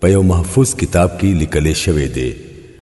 په یو محفوظ کتاب کې لیکل شوی دی